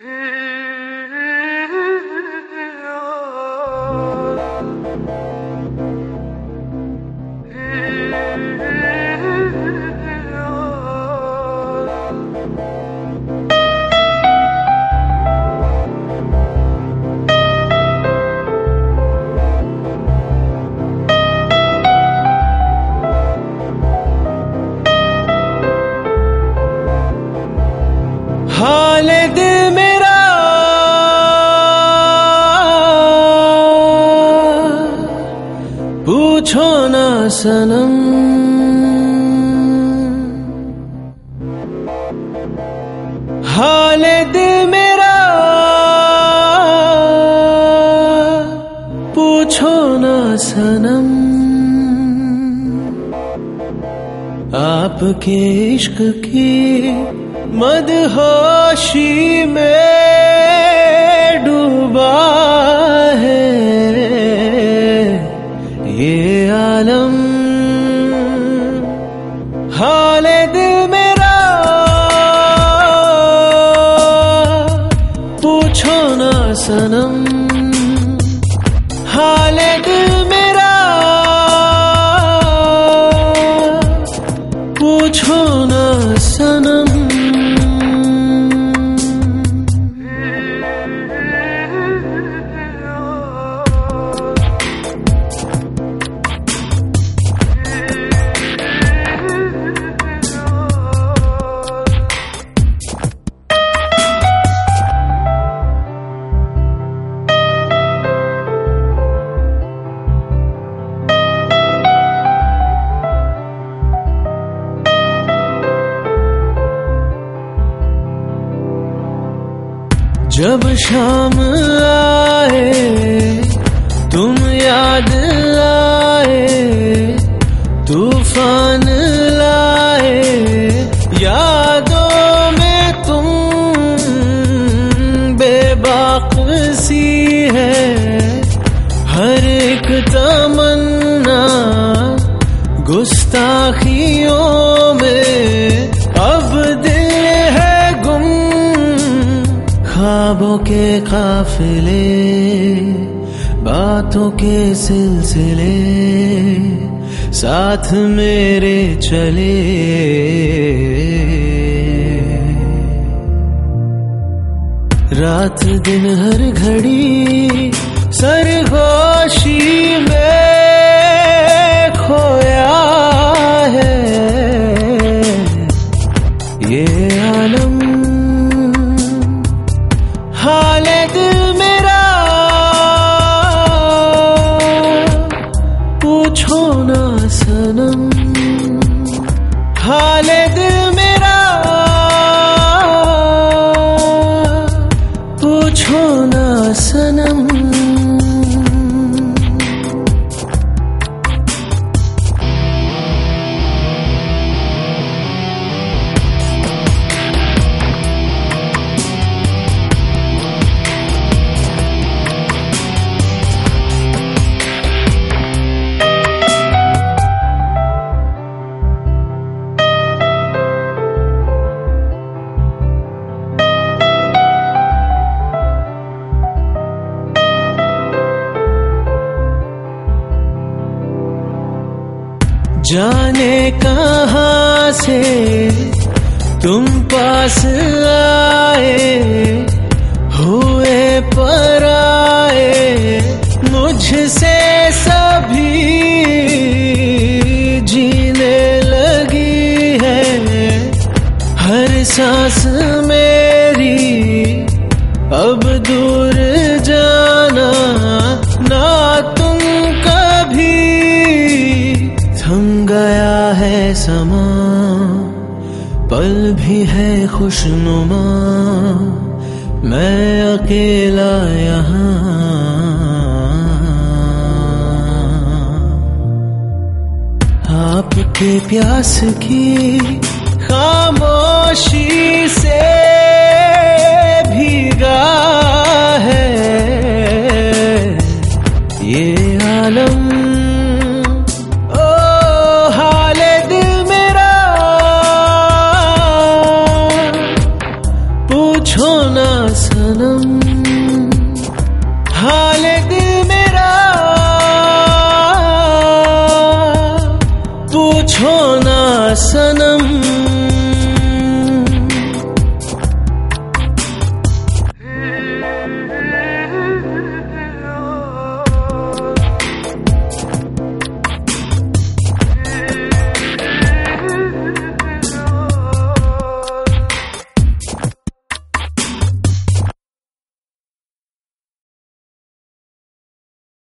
हाल सनम हाल दिल मेरा पूछो ना सनम। आपके इश्क की मदहोशी में डूबा सनम हाल दिल मेरा पूछो ना सनम जब शाम आए, तुम याद आए, तूफ़ान लाए, यादों में तुम बेबाक सी है। हर एक तमन्ना, गुस्ताखियों ख्वाबों के काफिले बातों के सिलसिले साथ मेरे चले। रात दिन हर घड़ी सरगोशी सनम जाने कहाँ से तुम पास आए, हुए पर आए, मुझसे सभी जीने लगी है। हर सांस मेरी समा पल भी है खुशनुमा मैं अकेला यहाँ। आपके प्यास की खामोशी